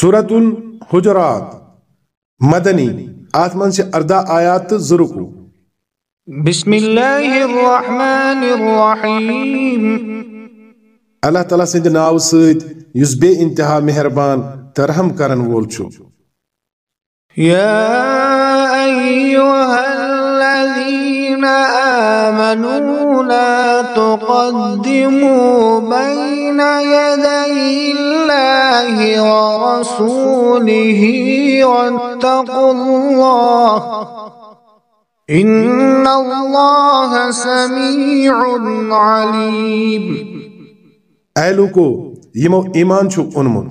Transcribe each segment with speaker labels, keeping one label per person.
Speaker 1: سورة الحجرات۔ مدنی آت من سے اردہ آیات زرکو۔
Speaker 2: بسم اللہ الرحمن الرحیم۔
Speaker 1: اللہ تعالیٰ سند ناو سید یس بے انتہا مہربان ترحم کرن وول چھو۔
Speaker 2: یا الذین آمنوا لا تقدموا بین یدی اللہ ورسوله واتقوا اللہ ان اللہ سمیع علیم
Speaker 1: اے لوکو یمو ایمان چھو انمون۔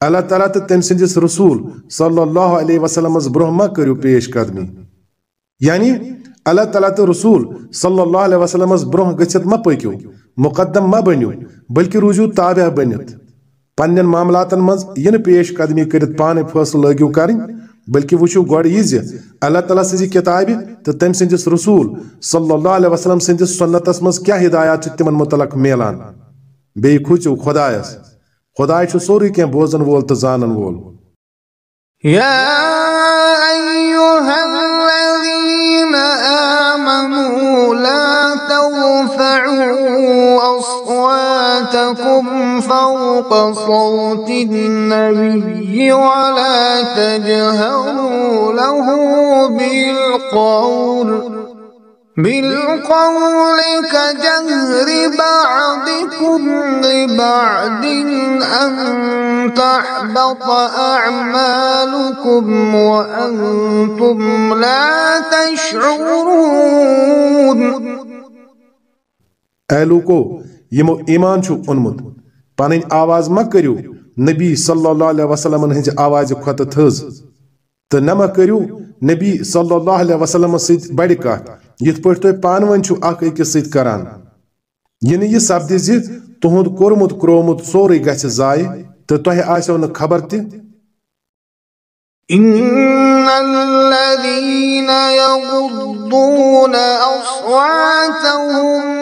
Speaker 1: اللہ تعالیٰ تو تم سندس رسول صلی اللہ علیہ وسلم برہ ما کرو پیش قدمی۔ یعنی اللہ تعالیٰ تو رسول صلی اللہ علیہ وسلم برہ گھت ما پکو مقدم ما بنو بلکہ روزو تابع بنت پنن معاملاتن مز ین پیش قدمی کرت پانے فیصلہ لگو کریں بلکہ وچو گوڑ یہ اللہ تعالیٰ سزی کتاب تو تم سندس رسول صلی اللہ علیہ وسلم سندس سنتس مز کیا ہدایات تمن متعلق میلان۔ بی کھوچو خدایس خدای چھو سوری کیا بوزن وول تو زانن وول۔
Speaker 2: یا ایوہا لا ترفعوا أصواتكم فوق صوت النبي ولا تجهروا له بالقول. بالقول كجهر بعضكم لبعض أن تحبط أعمالكم وأنتم لا تشعرون.
Speaker 1: اے لوکو یمو ایمان چھو انمت۔ پنن آواز ما کریو، نبی صلی اللہ علیہ وسلم ہنز آواز کھت تھز۔ تو نما کریو، نبی صلی اللہ علیہ وسلم سید بڑی کات یت پٹ تو پان ون چھو اک اکس سید کران۔ ینی یہ سبد زِ تہند کورمت کرومت سورے گژھِ ضایع تو تۄہہِ آسیو نہٕ خبر تہِ
Speaker 2: إن الذين يغضون أصواتهم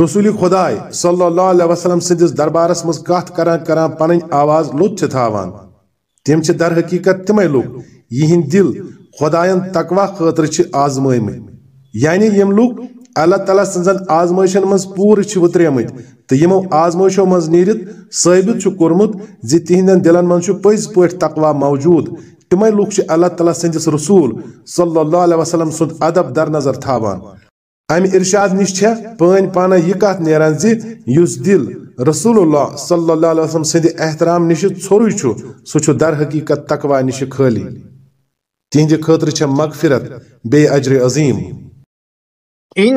Speaker 1: رسول خدای صلی اللہ علیہ وسلم سندس دربارس مز کت کران کران پنن آواز لوت چھ تھاوان۔ تم چھ در حقیقت تمے لوک یہن دل خدایان تقوا خاطر چھ آزمائم یعنی یم لوک اللہ تعالیٰ سنزن آزمائشن مز پور چھ وتریمت تو یمو آزمائشو مز نیرت ثابت چھ کورمت زی تہندن دلن من چھ پز پٹ تقوا موجود۔ تمے لوک چھ اللہ تعالیٰ سندس رسول صلی اللہ علیہ وسلم سند ادب در نظر تھاوان۔ ام ارشاد نش پن پانہ یہ کت نیران زی یس دل رسول اللہ صلی اللہ علیہ وسلم سند احترام نش ژھوری سہ در حقیقت تقوا نش خالی تہند خاطر چھ مغفرت بے اجر عظیم
Speaker 2: إن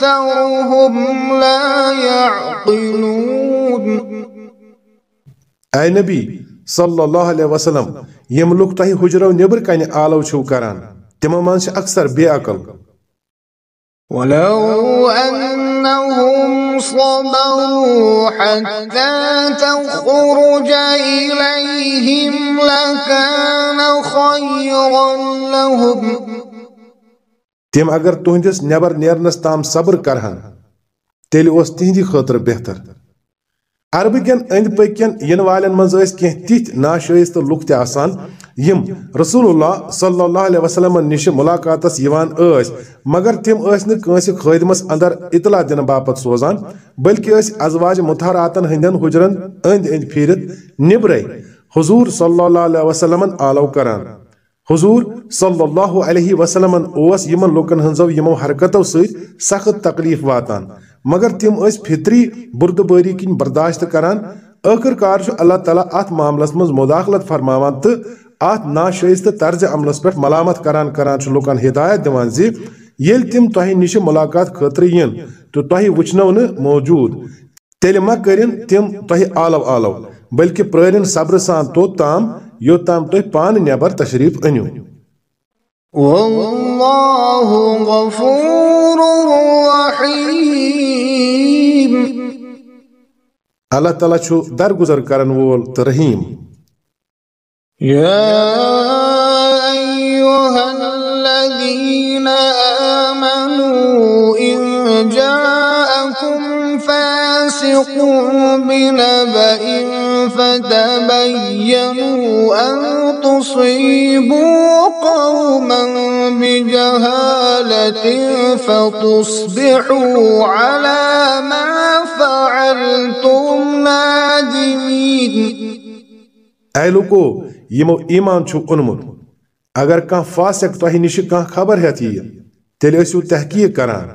Speaker 2: أكثرهم لا يعقلون
Speaker 1: اے نبی صلی اللہ علیہ وسلم یم لوگ تہ حجرو نبر کن آلو چھو کران تمو من اکثر بے عقل۔
Speaker 2: ولو أنهم صبروا حتى تخرج إليهم لكان خيرا لهم۔
Speaker 1: تم اگر تہندس نبر نیرنس تام صبر کرہن تیل اس تہندی خاطر بہتر۔ عربہ کن اند پکن ین والن مز کی تیت ناشائست لک تہ آسان یم رسول اللہ صلی اللہ علیہ وسلم نش ملاقاتس یوان اس مگر تم اس نہ کنس خادمس اندر اطلاع دن باپت سوزان بلکہ اس ازواج متحراتن ہندن حجرن اند اند پھیرت نبرے حضور صلی اللہ علیہ وسلم آلو کران حضور صلی اللہ علیہ وسلم اوس یمن لوکن ہنزو یمو حرکتو سۭتۍ سخت تکلیف واتان مگر تم ٲسۍ فطری بردبٲری کِنۍ برداشت کران۔ ٲخر کار اللہ تعالیٰ اتھ معاملس منٛز مداخلت فرماوان تہٕ اتھ ناشائستہ طرز عملس پٮ۪ٹھ ملامت کران کران چھُ لُکن ہدایت دِوان زِ ییٚلہِ تِم تۄہہِ نِش ملاقات خٲطرٕ یِن تو تہ وچنو ن موجود۔ تیل ما کرن تم تہ آلو آلو، بلکہ پرارن صبر سان تو تام یوتام تہ پان نیبر تشریف انیو
Speaker 2: والله غفور رحيم
Speaker 1: اللہ تعالیٰ چھو درگزر کرن وول تو رحیم
Speaker 2: یا ایوہ الذین آمنوا ان جاءکم فاسقوا بنبأ فتبينوا أن تصيبوا قوما بجهالة فتصبحوا على ما فعلتم نادمين.
Speaker 1: اے لوکو یمو ایمان چھو اونمت أگر کان فاسق تہ نش کان خبر ہتھ یہ تیل ٲسِو تحقیق کران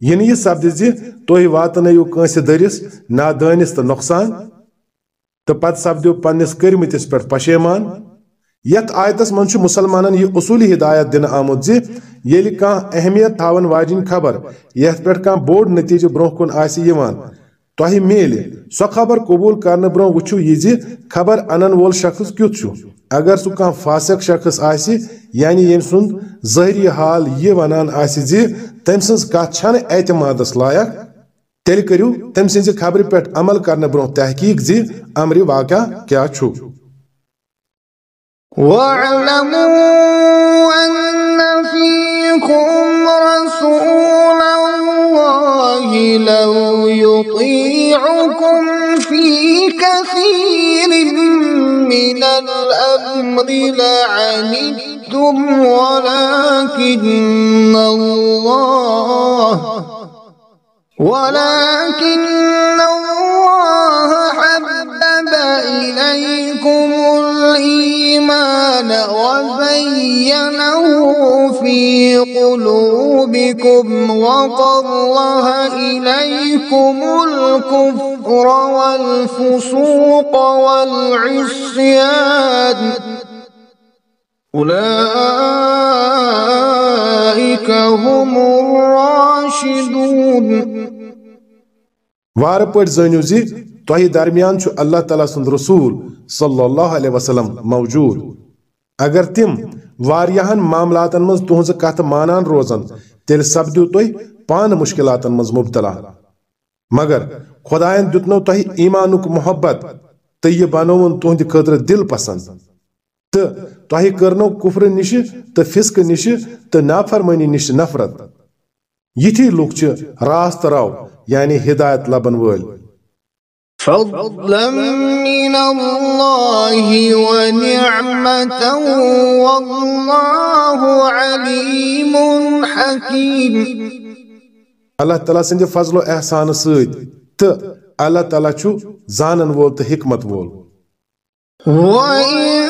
Speaker 1: یہ نہٕ یہِ سپدِ زِ تُہۍ واتنٲیِو کٲنٛسہِ دٔرِس تہٕ پتہٕ سپدِو پننِس کٔرمٕتِس پٮ۪ٹھ پشیمان۔ یتھ آیتس منٛز چھُ مُسلمانن یہِ اصوٗلی ہدایت دِنہٕ آمُت زِ ییٚلہِ کانٛہہ اہمیت تھاون واجیٚنۍ خبر، یتھ پٮ۪ٹھ کانٛہہ بوٚڑ نتیٖجہٕ برٛونٛہہ کُن آسہِ یِوان۔ تۄہہِ میلہِ خبر قبوٗل کرنہٕ برٛونٛہہ وٕچھِو یہِ زِ خبر انن وول شخص کیُتھ چھُ۔ اگر سُہ کانٛہہ فاسق شخص آسہِ یعنی ییٚمہِ سُنٛد ظٲہری حال یہِ ونان آسہِ زِ تٔمۍ سٕنٛز کتھ اعتمادس لایق۔ تیٚلہِ کٔرِو تٔمۍ سٕنٛزِ خبرِ پٮ۪ٹھ عمل کرنہٕ برٛونٛہہ تحقیٖق زِ امرِ واقع کیٛاہ چھُ۔
Speaker 2: واعلموا أن فيكم رسول الله لو يطيعكم في كثير من الأمر لعنتم، ولكن الله ولكن الله حبب إليكم الإيمان وزينه في قلوبكم وكره إليكم الكفر والفسوق والعصيان هم الراشدون.
Speaker 1: وار پٲٹھۍ زٲنِو زِ تۄہہِ درمیان چھُ اللہ تعالیٰ سُنٛد رسوٗل صلی اللہ علیہ وسلم موجوٗد۔ اگر تِم واریاہن معاملاتن منٛز تُہنٛزٕ کتھ مانان روزن تیٚلہِ سپدِو تُہۍ پانہٕ مُشکلاتن منٛز مُبتلا۔ مگر خۄدایَن دیُتنو تۄہہِ ایٖمانُک محبت تہٕ یہِ بنووُن تُہنٛدِ خٲطرٕ دِل پسنٛد۔ تہٕ تۄہہِ کٔرنو کُفرٕ نِشہِ تہٕ فِسکہٕ نِشہِ تہٕ نافرمٲنی نِشہِ نفرت یِتھی لُکھ چھِ راستہٕ راو یعنی ہدایت لبن وٲلۍ
Speaker 2: فضلا من الله ونعمة والله عليم حكيم
Speaker 1: اللہ تعالیٰ سٕنٛدِ فضل و احسان سۭتۍ تہٕ اللہ تعالیٰ چھُ زانن وول حکمت وول
Speaker 2: وإن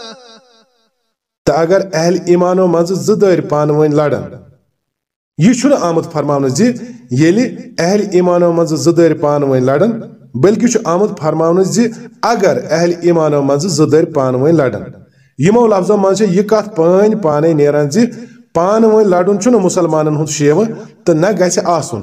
Speaker 1: تہٕ اگر اہل ایمانو منٛزٕ زٕ دٲرۍ پانہٕ ؤنۍ لڑن۔ یہِ چھُنہٕ آمُت فرماونہٕ زِ ییٚلہِ اہل ایمانو منٛزٕ زٕ دٲرۍ پانہٕ ؤنۍ لڑن، بلکہِ چھُ آمُت فرماونہٕ زِ اگر اہل ایمانو منٛزٕ زٕ دٲرۍ پانہٕ ؤنۍ لڑن۔ یِمو لفظو منٛز چھِ یہِ کتھ پٲنۍ پانے نیران زِ پانہٕ ؤنۍ لڑُن چھُنہٕ مُسلمانن ہُنٛد شیوٕ تہٕ نہ گژھِ آسُن۔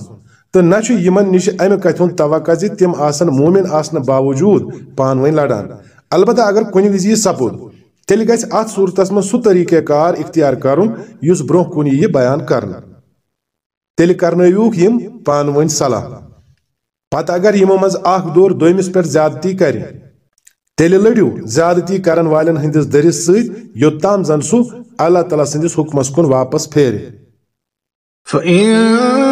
Speaker 1: تہٕ نہ چھُ یِمن نِش امہِ کتھِ ہُنٛد توقع زِ تِم آسن مومِن آسنہٕ باوجوٗد پانہٕ ؤنۍ لڑان۔ البتہ اگر کُنہِ وِزِ یہِ سپُد تیٚلہِ گژھِ اتھ صوٗرتس منٛز سُہ طٔریٖقہٕ کار اختیار کرُن یُس برٛونٛہہ کُن یِیہِ بیان کرنہٕ۔ تیٚلہِ کرنٲوِوکھ یِم پانہٕ ؤنۍ صلاح۔ پتہٕ اگر یِمو منٛز اکھ دور دوٚیمِس پٮ۪ٹھ زیادتی کرِ، تیٚلہِ لٔڑِو زیادتی کرن والٮ۪ن ہٕنٛدِس دٔرِس سۭتۍ یوٚتام زن سُہ اللہ تعالیٰ سٕنٛدِس حُکمس کُن واپس پھیرِ۔
Speaker 2: فإن فاءت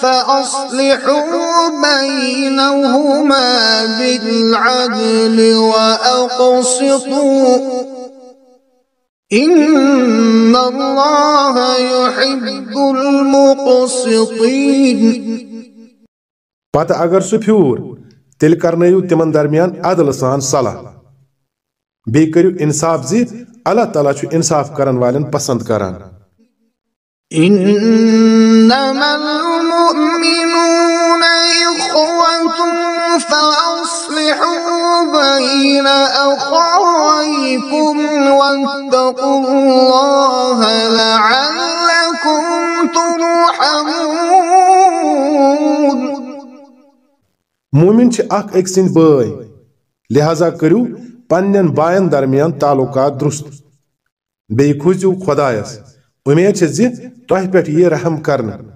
Speaker 2: فأصلحوا بينهما بالعدل وأقسطوا. إن الله يحب المقسطين.
Speaker 1: پتہ اگر سہ پھیور تیل کرنیو تمن درمیان عدل سان صلاح. بی کرو انصاف زی اللہ تعالیٰ چھو انصاف کرن والن پسند کران.
Speaker 2: المؤمنون إخوة فأصلحوا بين أخويكم واتقوا الله لعلكم ترحمون.
Speaker 1: مومن چھ اخ ایک سند بٲے لہذا کریو پنن باین درمیان تعلقات درست۔ بیٚیہِ کھوٗژِو خۄدایس امید چھ زِ تۄہہِ پٮ۪ٹھ یی رحم کرنہٕ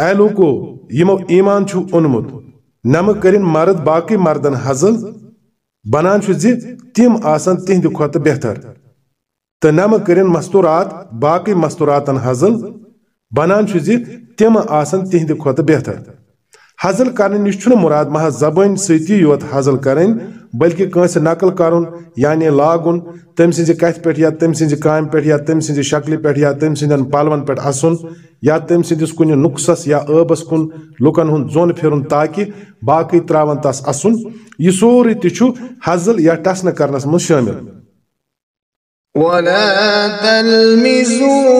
Speaker 1: اے لوکو یمو ایمان چھو اونمت نم کرن مرد باقی مردن حزل، بنان چھو زِ تم آسن تہند کھوت بہتر۔ تو نم کرن مستورات باقی مستوراتن حزل، بنان چھو زِ تم آسن تہند کھوت بہتر۔ حزل کرنے نش چھُنہٕ مراد محض زبان سۭتی یوت حزل کرن بلکہ کٲنٛسہِ نقل کرُن یعنی لاگُن تٔمۍ سٕنٛزِ کتھِ پٮ۪ٹھ یا تٔمۍ سٕنٛزِ کامہِ پٮ۪ٹھ یا تٔمۍ سٕنٛزِ شکلہِ پٮ۪ٹھ یا تٔمۍ سٕنٛدٮ۪ن پلون پٮ۪ٹھ اَسُن۔ یا تٔمۍ سٕنٛدِس کُنہِ نُقصس یا ٲبس کُن لُکن ہُنٛد زوٚن پھِرُن تاکہِ باقٕے تراون تس اَسُن یہِ سورُے تہِ حزل یا ٹسنہٕ کرنس منٛز شٲمِل۔
Speaker 2: ولا تلمزوا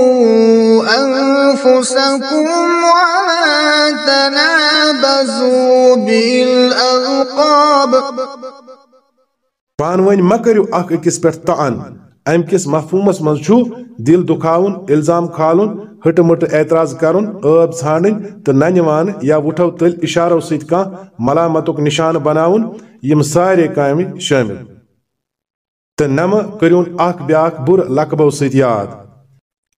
Speaker 2: أنفسكم ولا تنابزوا بالألقاب
Speaker 1: پان مہ کٔرِو اکھ أکِس پٮ۪ٹھ تعن امہِ کِس مفہوٗمس منٛز چھُ دِل دُکھاوُن، الزام کھالُن ہٹہٕ مٹہٕ اعتراض کرُن ٲب ژھانڈٕنۍ تہٕ ننہِ وانہٕ یا وُٹھو تٔلۍ اِشارو سۭتۍ کانٛہہ ملامتُک نشانہٕ بناوُن، یِم سارے کامہِ شٲمِل۔ تہٕ نمہٕ کٔرِوُن اکھ بیاکھ بُرٕ لقبو سۭتۍ یاد۔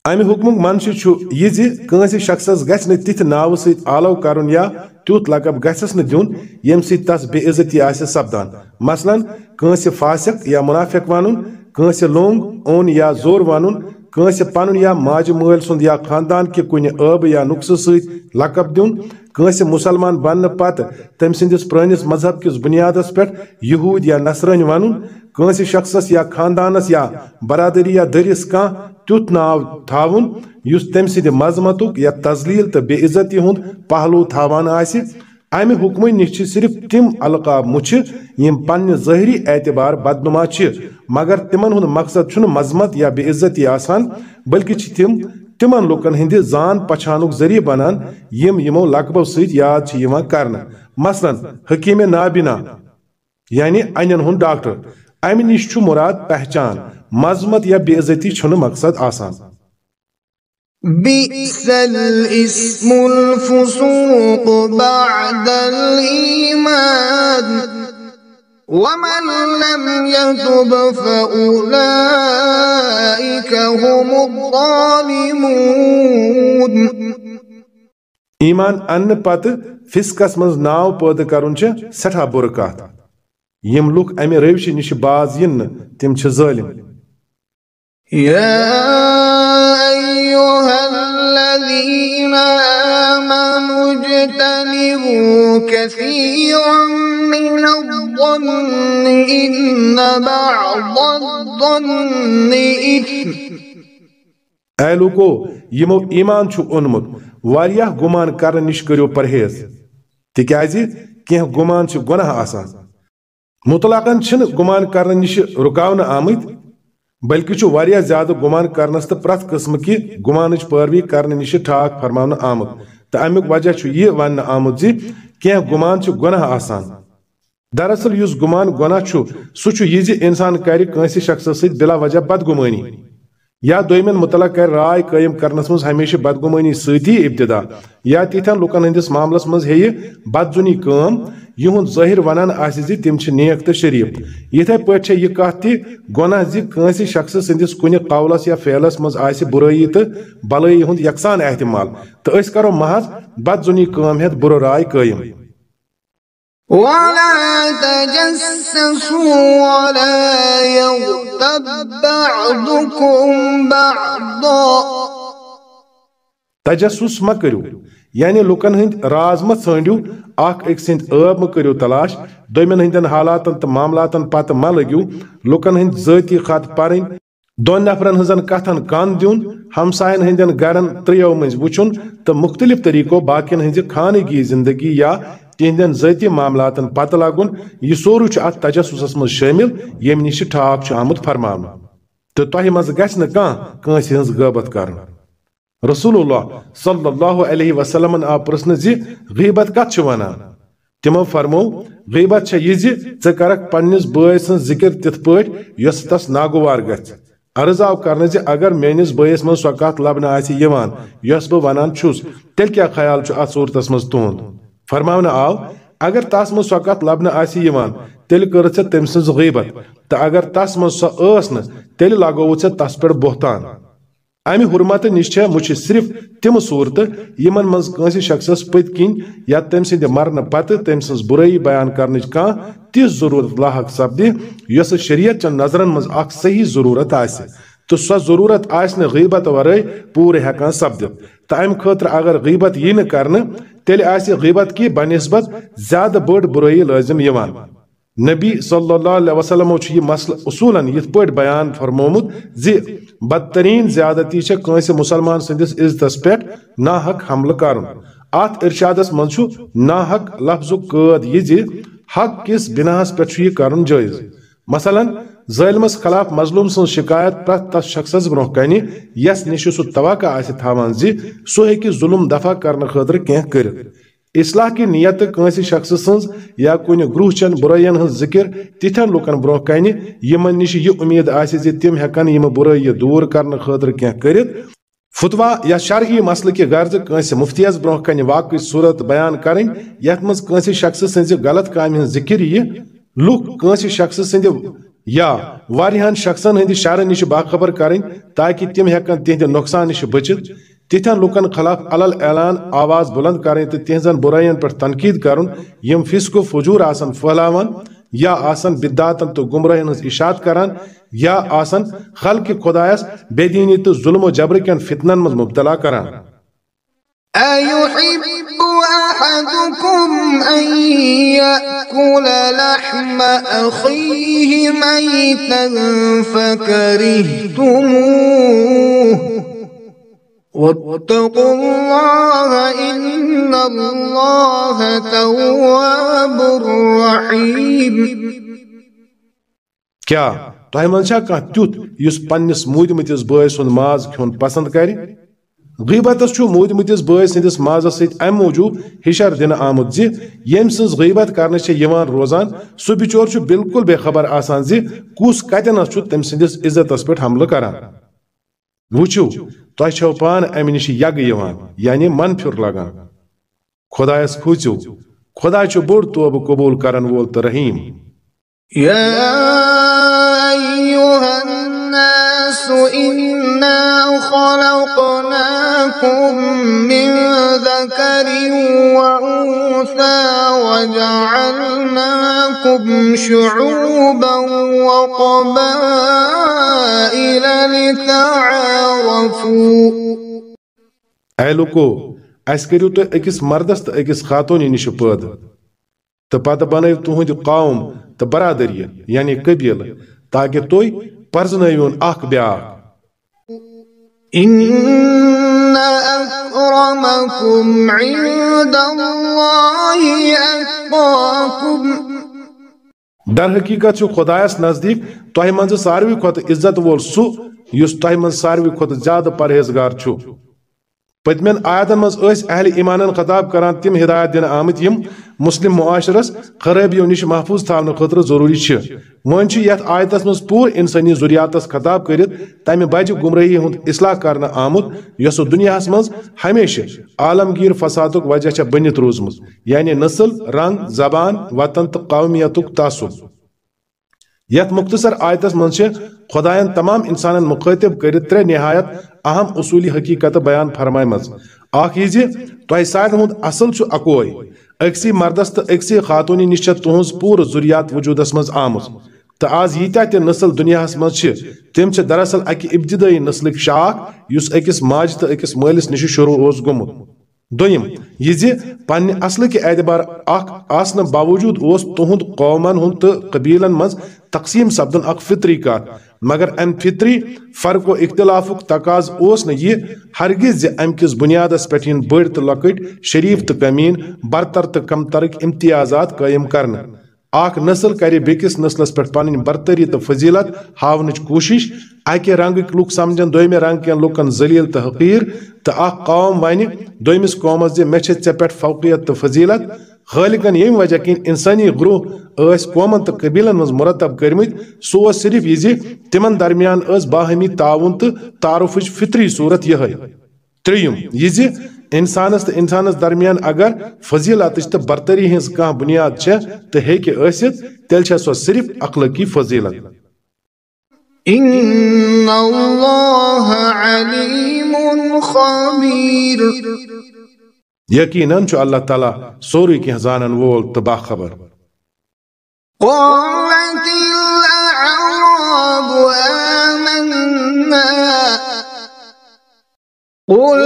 Speaker 1: امہِ حُکمُک منشہِ چھُ یہِ زِ کٲنٛسہِ شخصس گژھِ نہٕ تِتھِ ناوٕ سۭتۍ آلو کرُن یا تیُتھ لقب گژھٮ۪س نہٕ دیُن، ییٚمہِ سۭتۍ تس بے عزتی آسہِ سپدان۔ مثلاً، کٲنٛسہِ فاسق یا منافق ونُن کٲنٛسہِ لوٚنٛگ اوٚن یا زوٚر ونُن کٲنٛسہِ پنُن یا ماجہِ مٲلۍ سُنٛد یا خاندان کہِ کُنہِ ٲبہٕ یا نُقصہٕ سۭتۍ لقب دیُن کٲنٛسہِ مُسلمان بننہٕ پتہٕ تٔمۍ سٕنٛدِس پرٛٲنِس مذہب کِس بُنیادس پٮ۪ٹھ یہوٗد یا نصرٲنۍ ونُن کٲنٛسہِ شخصس یا خاندانس یا برادری یا دٔرِس کانٛہہ تیُتھ ناو تھاوُن یُس تٔمۍ سٕنٛدِ مذمتُک یا تزلیل تہٕ بے عزتی ہُنٛد پہلوٗ تھاوان آسہِ امہِ حُکمہٕ نِش چھِ صرف تِم القاب مُچھِ یِم پننہِ ظٲہری اعتبار بدنُما چھِ مگر تِمن ہُنٛد مقصد چھُنہٕ مذمت یا بے عزتی آسان، بلکہِ چھِ تِم، تِمن لُکن ہٕنٛدِ زان پہچانُک ذٔریعہٕ بنان، یِم یِمو لقبو سۭتۍ یاد چھِ یِوان کرنہٕ۔ مثلاً نابینا یعنی انین ہُنٛد ڈاکٹر۔ امہِ نِش چھُ مراد پہچان۔ مذمت یا بے عزتی چھُنہٕ مقصد آسان۔
Speaker 2: بئس الاسم الفسوق بعد الإيمان ومن لم يتب فأولئك هم الظالمون.
Speaker 1: ایمان اننہٕ پتہٕ فسکس منٛز ناو پٲدٕ کرُن چھِ سٮ۪ٹھاہ بُرٕ کتھ یِم لُکھ امہِ رٔوشہِ نِش باز یِن تِم چھِ ظٲلِم
Speaker 2: يا أيها الذين اجتنبوا كثيرا من الظن، إن بعض الظن إثم.
Speaker 1: اے لوکو، یمو ایمان چھُ اوٚنمُت واریاہ گُمان کرنہٕ نِش کٔرِو پرہیز. تِکیازِ کینٛہہ گُمان چھِ گۄناہ آسان. مطلقن چھِنہٕ گُمان کرنہٕ نِش رُکاونہٕ آمٕتۍ بلکہ چھُ واریاہ زیادٕ گُمان کرنس تہٕ پرٛٮ۪تھ قٕسمہٕ کہِ گُمانٕچ پٲروی کرنہٕ نِش ٹھاک فرماونہٕ آمُت تو امیک وجہ چھو یہ ون آمد زی کینٛہہ گمان چھو گناہ آسان۔ دراصل یُس گمان گناہ چھو، سو چھو یہ زی انسان کری کنسی شخص سید بلا وجہ بدگمانی۔ یا دویمن متعلق کر رائے قٲیِم کرنس مز ہمیشہ بدگمانی سیدھی ابتدا۔ یا تِتھٮ۪ن لکن ہندس معاملس منٛز ہیٚیہِ بدزنی کام۔ یہند ظاہر ونان زی تم نیک تو شریف۔ یتھے پٲٹھۍ چھےٚ یہِ کتھ تہِ گۄناہ زِ کٲنٛسہِ شخص سٕنٛدِس کُنہِ قولس یا فعلس منٛز آسہِ بُرٲیی تہٕ بلٲیی ہُنٛد یکسان احتمال۔ تہٕ أسۍ کرو محض بد زُنی کٲم ہٮ۪تھ بُرٕ راے قٲیِم
Speaker 2: ولا تجسسوا ولا يغتب بعضكم بعضا۔
Speaker 1: تجسس ما کرو۔ یعنی لوکن ہند راز ما ژھانڈو اخ ایک سند عب ما کرو تلاش دومن ہندن حالاتن تو معاملاتن پتہ ما لگیو، لوکن ہند ذاتی خط پرن دون نفرن ہزن کتن کان دیون ہمسائن ہندن گرن تریو مز وچن تو مختلف طریقوں باقین ہنز خانگی زندگی یا تہندین ذاتی معاملاتن پتہ لگن یہ سورو ات تجسسس مز شامل یم نش ٹھاک آمت فرمان تو تہ مز گژھِ نہ کانٛہہ کٲنٛسہِ ہٕنٛز غٲبت کرن۔ رسول اللہ صلی اللہ علیہ وسلم آ پرسن زی غیبت کت چھ ونان تمو فرمو غیبت چھ یہ زی ژٕ کرکھ پننس بٲے سٕنٛز ذکر تِتھ پٲٹھۍ یۄس تس ناگوار گژھِ عرض آو کرنے زِ اگر میٲنِس بٲیس منٛز سۄ کتھ لبنہٕ آسہِ یِوان یۄس بہٕ ونان چھُس تیٚلہِ کیٛاہ خیال چھُ اتھ صوٗرتس منٛز تُہُنٛد فرماونہٕ آو اگر تس منٛز سۄ کتھ لبنہٕ آسہِ یِوان تیٚلہِ کٔرٕتھ ژےٚ تٔمۍ سٕنٛز غیبت تہٕ اگر تس منٛز سۄ ٲس نہٕ تیٚلہِ لگووُتھ ژےٚ تس پٮ۪ٹھ بہتان امہ حرمت نش مجھے صرف تم صورتہٕ یمن منٛز شخصس یا تٔمۍ سٕنٛدِ مرنہٕ پتہٕ تٔمۍ بیان کرنٕچ کانٛہہ تِژھ لاحق سپدِ یۄس شریعت چٮ۪ن نظرن صحیح ضروٗرت آسہِ تہٕ سۄ ضروٗرت آسہِ غیبت ورٲے پوٗرٕ ہٮ۪کان سپدِتھ اگر غیبت یی نہٕ کرنہٕ تیٚلہِ غیبت کی بنسبت زیادٕ بٔڑ برٲیی لٲزم یِوان نبی صلی اللہ علیہ وسلم چھ یہ مسئلہ اصولاً یت پٲٹھۍ بیان فرمومت زِ بدترین زیادتی چھ کٲنٛسہِ مسلمان سٕنٛدِس عزتس پٮ۪ٹھ ناحق حملہٕ کرُن اتھ ارشادس منٛز چھُ ناحق لفظُک قٲد یہِ زِ حق کِس بناہس پٮ۪ٹھ چھُ یہِ کرُن جٲیز مثلاً خلاف مظلوم سٕنٛز شکایت پرٛٮ۪تھ تس شخصس برونٛہہ کنہِ یس نِش سُہ توقع آسہِ تھاوان زِ سُہ ہیٚکہِ ظلم دفع کرنہٕ خٲطرٕ کینٛہہ کٔرِتھ اصلاح کی نیت کٲنٛسہِ شخص سٕنٛز یا کُنہِ گروہ چٮ۪ن برٲیین ہٕنٛز ذکر تِتھٮ۪ن لُکن برونٛہہ کنہِ یِمن نِش یہِ اُمید آسہِ زِ تِم ہٮ۪کن یِمہٕ برٲیہِ دوٗر کرنہٕ خٲطرٕ کینٛہہ کٔرِتھ فتوا یا شرحی مسلہٕ کہِ غرض کٲنٛسہِ مُفتیس برونٛہہ کنہِ واقعٕچ صوٗرت بیان کرٕنۍ یتھ منٛز کٲنٛسہِ شخص سٕنٛزِ غلط کامہِ ہٕنٛز ذکر یِیہِ لُکھ کٲنٛسہِ شخص سٕنٛدِ یا واریاہن شخصن ہٕنٛدِ شرٕ نِش باخبر کرٕنۍ تاکہِ تِم ہٮ۪کن تِہنٛدِ نۄقصان نِش بٔچِتھ تِتھٮ۪ن لُکن خلاف علل اعلان، آواز بلند کرٕنۍ تہٕ تِہنٛزن برٲین پٮ۪ٹھ تنقید کرُن، یِم فِسق و فجوٗر آسن پھٔہلاوان یا آسن بداتن تہٕ گمرٲہن ہٕنٛز اشاعت کران یا آسن خلقہِ خۄدایس بے دینی تہٕ ظلم و جبر کٮ۪ن فتنن منٛز مبتلا کران۔
Speaker 2: أيحب أحدكم أن يأكل لحم أخيه ميتا فكرهتموه واتقوا الله إن الله تواب رحيم.
Speaker 1: کیا؟ تۄہہِ منٛز چھا کانٛہہ تیُتھ یُس پننِس موٗدمٕتِس بٲے سُنٛد ماز کھیوٚن پسنٛد کرِ؟ غیبتس چھُ موٗدمٕتِس بٲے سٕنٛدِس مازس سۭتۍ امہِ موٗجوٗب ہِشر دِنہٕ آمُت زِ ییٚمہِ سٕنٛز غیبت کرنہٕ چھےٚ یِوان روزان سُہ بِچور چھُ بالکل بے خبر آسان زِ کُس کتٮ۪نس چھُ تٔمۍ سٕنٛدِس عزتس پٮ۪ٹھ حملہٕ کران۔ وٕچھِو تۄہہِ چھو پانہٕ امہِ نِش یگہٕ یعنی من پھر لگان خۄدایس کھوٗژِو خدا چھُ بوٚڑ توبہٕ قبول کرن وول تو رحیم
Speaker 2: یا إنا خلقناكم من ذكر وأنثى وجعلناكم شعوبا وقبائل لتعارفوا
Speaker 1: اے لوکو اس کٔرِو تُہۍ أکِس مردس تہٕ أکِس خاتوٗنہِ نِش پٲدٕ۔ تہٕ پتہٕ بنٲیِو تُہُنٛدِ قوم تہٕ برادٔری یعنی قبیلہٕ، تاکہِ تُہۍ پرزنٲیوُن اکھ بیاکھ
Speaker 2: إن أكرمكم عند الله أتقاكم
Speaker 1: در حقیقت چھُ خۄدایس نزدیٖک تۄہہِ منٛزٕ ساروی کھۄتہٕ عزت وول سُہ یُس تۄہہِ منٛز ساروی کھۄتہٕ زیادٕ پرہیزگار چھُ پٔتمٮ۪ن آیاتن منٛز ٲسۍ اہل ایمانن خطاب کران تِم ہدایت دِنہٕ آمٕتۍ یِم مسلم معاشرس خرابیوں نش محفوظ تھاؤن خاطر ضروری چھ ون یت آیتس مز پور انسانی ضروریاتس خطاب کرت تمہ بجہ گمراہی ہند اصلاح کرنا آمت یس دنیا مز ہمیشہ عالمگیر فسادک وجہ چھ بنت روزمت یعنی نسل رنگ زبان وطن تو قومیتک تعصب یت مختصر آیتس من خدائن تمام انسان مخاطب کرت ترے نہایت اہم اصولی حقیقت بیان فرمائے مز اخ یہ تہ سارے ہند اصل اکوے اکسی مردس تو اکسی خاتونی نش تہذ پور ضروریات وجودس مز آمت تو آز یتہ تہ نسل دنیا مز تم دراصل اکہ ابتدائی نسلک شاخ اس اکس ماج تو اکس مالس نش شروع اس گومت دویم، یہ زی پنہ اصل کے اعتبار اخ آسن باوجود اس تہند قومن ہند تو قبیلن مز تقسیم سپدن اخ فطری کات مگر ام فطری فرق و اختلاف تقاض اس یہ، ہرگز زی ام کس بنیادس پہ بڑ تو لکٹ شریف تو کمین برتر تو کم ترک امتیازات قائم کرنے اخ نسل کرے بیکس نسلس پہ پن برتری تو فضیلت ہاونچ کوشش، اکہ رنگک لوک سمجھن دویمہ رنگ کن لوکن ذلیل تو حقیر تو اخ قوم ون دویمس قومس زی مے ژے پہ فوقیت تو فضیلت خالقن یم وجہ کن انسانی گروہ اس قومن تو قبیلن مز مرتب کرمت سو صرف یہ تمن درمیان اس باہمی تعاون تو تعارف فطری صورت یہ تریم یہ انسانس تو انسانس درمیان اگر فضیلات تو برتری ہز کھانا بنیاد تو ہیکہ تیل سو صرف اخلاقی فضیلت۔
Speaker 2: ان اللہ علیم خبیر
Speaker 1: یقیناً اللہ تعالیٰ سوری کی زانن وول تو باخبر۔
Speaker 2: قالت الأعراب آمنا قل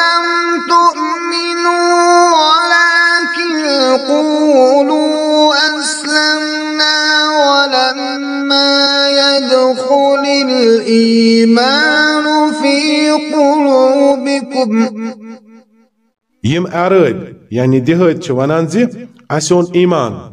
Speaker 2: لم تؤمنوا ولكن قولوا أسلمنا ولما يدخل الإيمان في قلوبكم
Speaker 1: یم عرب یعنی دہت ونان زی اسون ایمان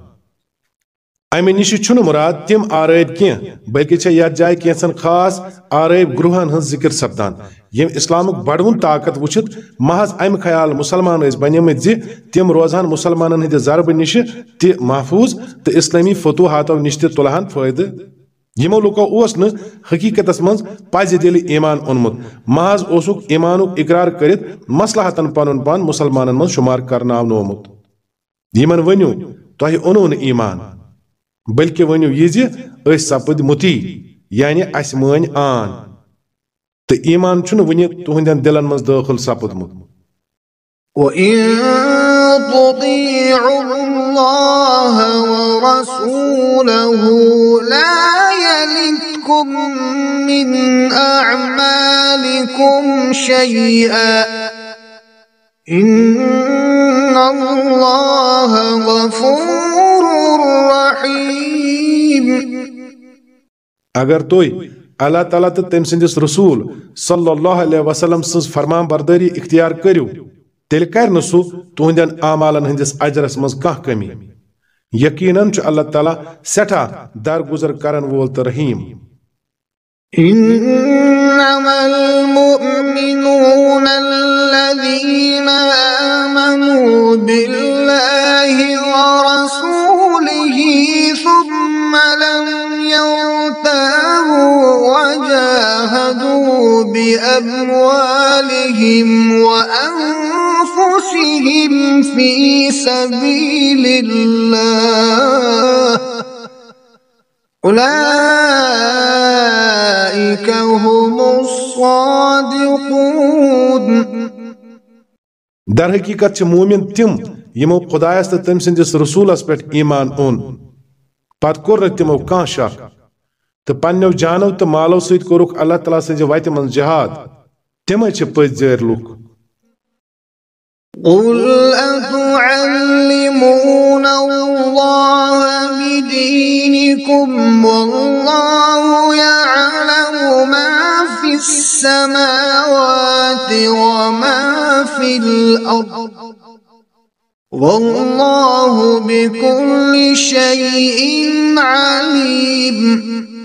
Speaker 1: امہ نش مراد تم آرب کی بلکہ یت جائے کینسن خاص آرب گروہن ہن ذکر سپدان۔ یم اسلامک بڑون طاقت وچت محض ام خیال مسلمان اس بنیمت زی تم روزان مسلمانن ہند ضرب نش تہ محفوظ تو اسلامی فتوحاتو نش تہ تلہن فائدہ۔ یمو لوکو اوس ن حقیقتس من پز دل ایمان اونمت۔ محض اوسک ایمانک اقرار کرت مصلحتن پن پان مسلمانن من شمار کرناونومت۔ یمن ونیو تہ اونو ایمان۔ بلکہ ونیو یہ زی اس سپد متی یعنی اس من آن تو ایمان چھن ونی تہندین دلن من داخل سپدمت
Speaker 2: وَإِن تُطِيعُوا اللَّهَ وَرَسُولَهُ لَا يَلِتْكُم مِّنْ أَعْمَالِكُمْ شَيْئًا إِنَّ اللَّهَ غَفُورٌ
Speaker 1: اگر توئی اللہ تعالیٰ تو تم سندس رسول صلی اللہ علیہ وسلم سز فرمان برداری اختیار کریو۔ تیل کر نسو تہندین اعمالن ہندس اجرس مز کانٛہہ کمی۔ یقیناً چھ اللہ تعالیٰ سٹھا درگزر کرن وول تو رحیم۔
Speaker 2: إنما المؤمنون الذين آمنوا بالله ورسوله بأموالهم وأنفسهم في سبيل الله. أولئك هم الصادقون.
Speaker 1: در حقیقت چھ مومن تم، یمو خدایس تو تم سندس رسولس پہ ایمان اون۔ پت کور تمو کان شک؟ تو پنو جانو تو مالو ست کورک اللہ تعالیٰ وتہ من جہاد تمے چھ پز زیر لوک۔
Speaker 2: قل أتعلمون الله بدينكم والله يعلم ما في السماوات وما في الأرض والله بكل شيء عليم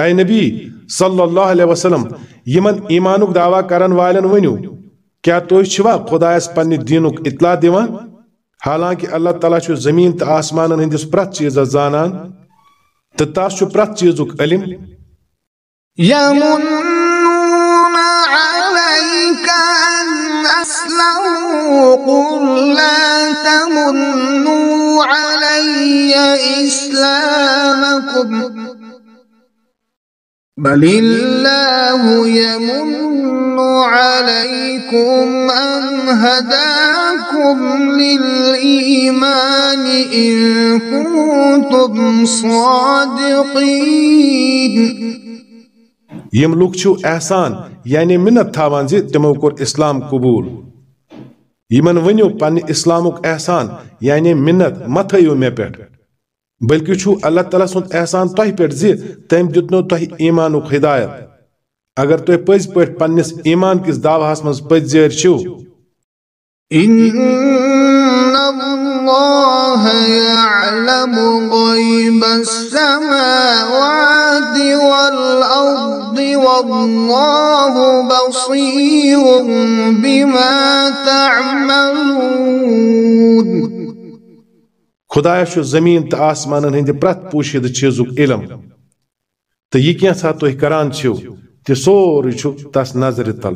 Speaker 1: اے نبی صلی اللہ علیہ وسلم، یمن ایمانک دعویٰ کرن والن ونیو، کیا تو چھوا خدایس پنہ دینک اطلاع دیوان؟ حالانکہ اللہ تعالیٰ چھُ زمین تو آسمان ہندس پرت چیز زانان تو تس چھُ پرت چیزک علم۔
Speaker 2: يمنون عليك أن أسلموا قل لا تمنوا علي إسلامكم بل الله يمن عليكم أن هداكم للإيمان إن كنتم صادقين.
Speaker 1: یم لوگ چھو احسان یعنی منت تھاوان زی تمو کور اسلام قبول. یمن ونیو پن اسلامک احسان یعنی منت متھیو مے پیٹھ. بلکہ چھو اللہ تعالیٰ سن احسان تہ پیٹھ زی تم دتنو تہ ایمانک ہدایت۔ اگر تہ پز پٲٹھۍ پننس ایمان کس دعواہس مز پز زیر چھو۔
Speaker 2: إن الله يعلم غيب السماوات والأرض والله بصير بما تعملون۔
Speaker 1: خدایا چھ زمین تہٕ آسمانن ہند پرٛٮ۪تھ پوشید چیزک علم۔ تو یہ کینٛژھا تھی کران چھو تہ سوری چھ تس نظر تل۔